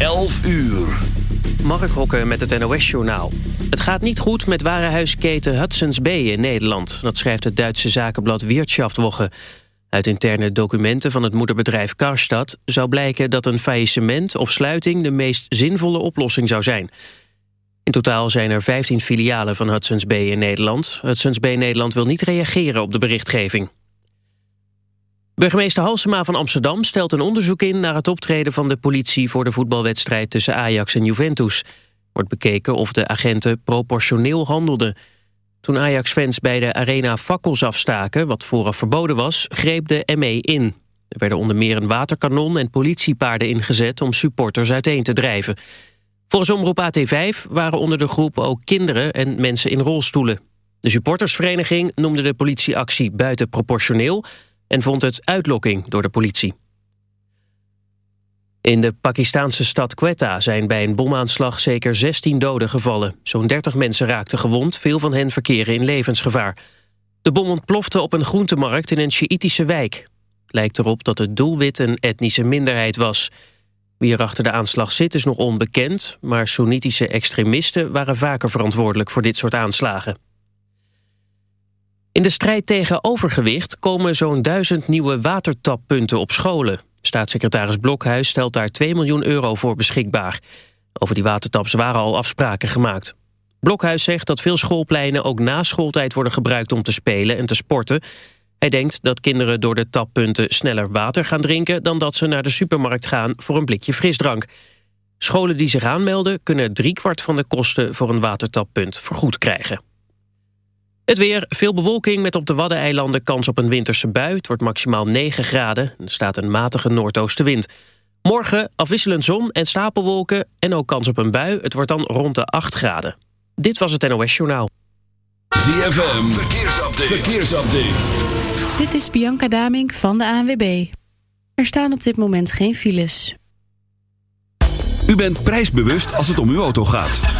11 uur. Mark Hokke met het NOS-journaal. Het gaat niet goed met warenhuisketen Hudson's Bay in Nederland. Dat schrijft het Duitse zakenblad Wirtschaftswoche. Uit interne documenten van het moederbedrijf Karstad... zou blijken dat een faillissement of sluiting... de meest zinvolle oplossing zou zijn. In totaal zijn er 15 filialen van Hudson's Bay in Nederland. Hudson's Bay Nederland wil niet reageren op de berichtgeving. Burgemeester Halsema van Amsterdam stelt een onderzoek in... naar het optreden van de politie voor de voetbalwedstrijd tussen Ajax en Juventus. Wordt bekeken of de agenten proportioneel handelden. Toen Ajax-fans bij de arena fakkels afstaken, wat vooraf verboden was... greep de ME in. Er werden onder meer een waterkanon en politiepaarden ingezet... om supporters uiteen te drijven. Volgens Omroep AT5 waren onder de groep ook kinderen en mensen in rolstoelen. De supportersvereniging noemde de politieactie buitenproportioneel en vond het uitlokking door de politie. In de Pakistaanse stad Quetta zijn bij een bomaanslag zeker 16 doden gevallen. Zo'n 30 mensen raakten gewond, veel van hen verkeren in levensgevaar. De bom ontplofte op een groentemarkt in een Sjiïtische wijk. Lijkt erop dat het doelwit een etnische minderheid was. Wie er achter de aanslag zit is nog onbekend... maar Soenitische extremisten waren vaker verantwoordelijk voor dit soort aanslagen. In de strijd tegen overgewicht komen zo'n duizend nieuwe watertappunten op scholen. Staatssecretaris Blokhuis stelt daar 2 miljoen euro voor beschikbaar. Over die watertaps waren al afspraken gemaakt. Blokhuis zegt dat veel schoolpleinen ook na schooltijd worden gebruikt om te spelen en te sporten. Hij denkt dat kinderen door de tappunten sneller water gaan drinken... dan dat ze naar de supermarkt gaan voor een blikje frisdrank. Scholen die zich aanmelden kunnen driekwart van de kosten voor een watertappunt vergoed krijgen. Het weer, veel bewolking met op de Waddeneilanden kans op een winterse bui. Het wordt maximaal 9 graden. Er staat een matige noordoostenwind. Morgen afwisselend zon en stapelwolken en ook kans op een bui. Het wordt dan rond de 8 graden. Dit was het NOS Journaal. ZFM, verkeersupdate. verkeersupdate. Dit is Bianca Damink van de ANWB. Er staan op dit moment geen files. U bent prijsbewust als het om uw auto gaat.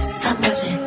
stop watching.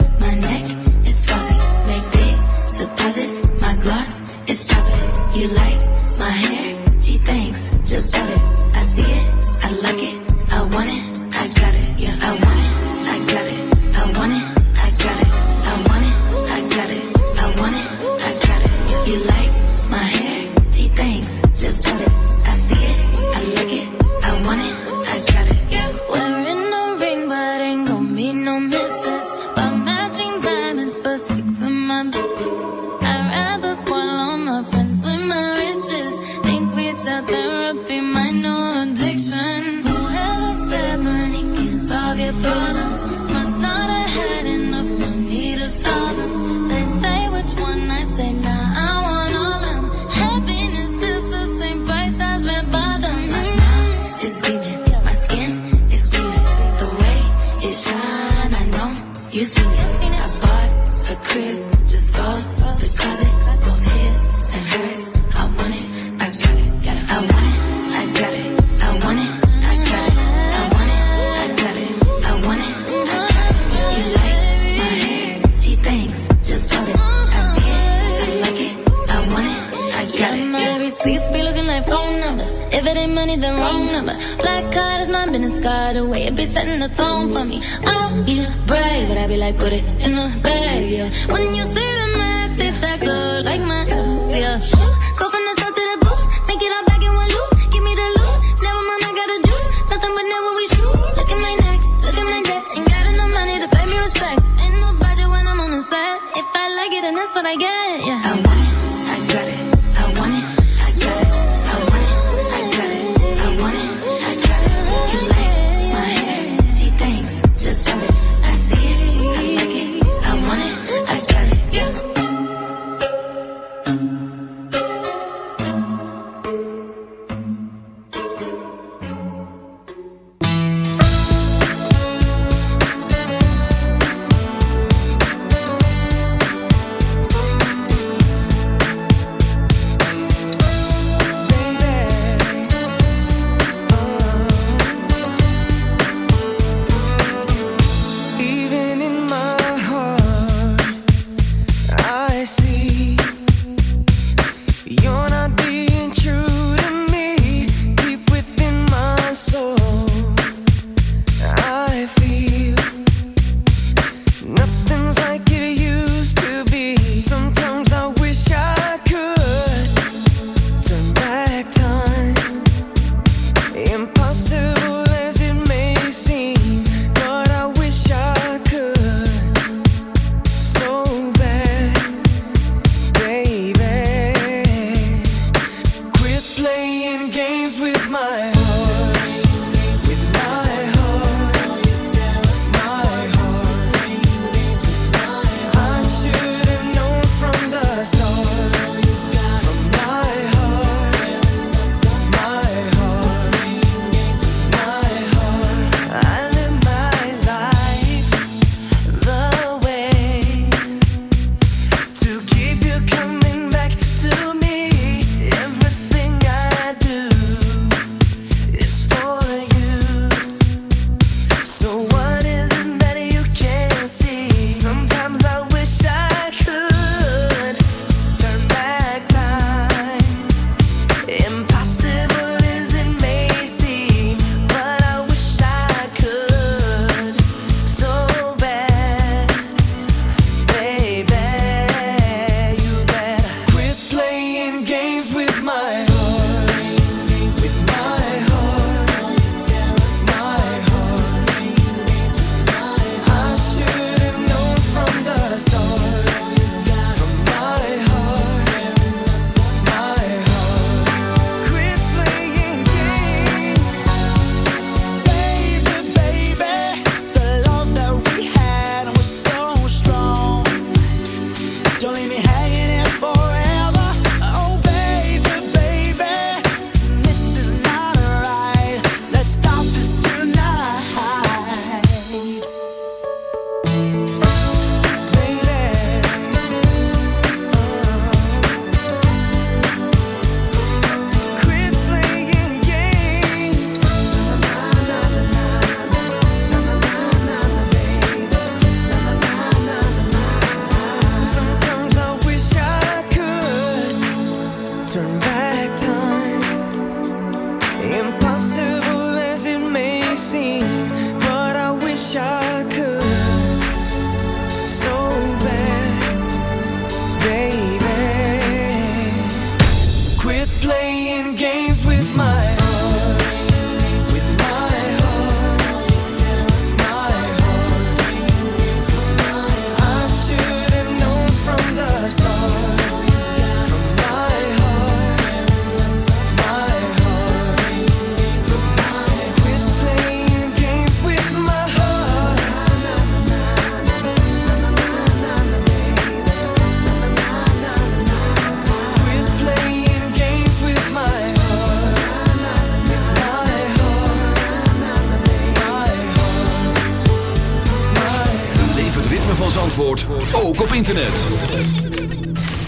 Internet.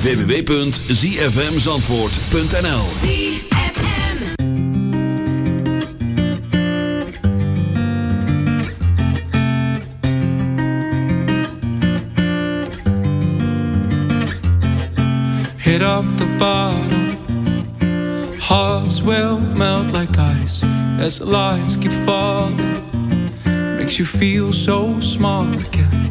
www.zfmzandvoort.nl Hit up the bottom. Hearts will melt like ice as the lights keep falling. Makes you feel so small again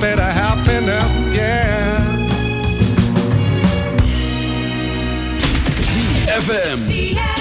bit of happiness, yeah. ZFM.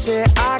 say I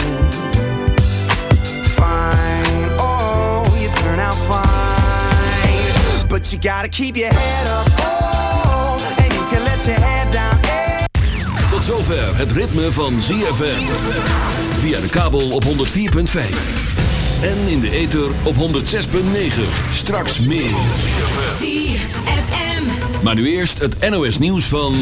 But you gotta keep your head up. Oh, and you can let your head down. Hey. Tot zover het ritme van ZFM. Via de kabel op 104.5. En in de ether op 106.9. Straks meer. ZFM. Maar nu eerst het NOS nieuws van...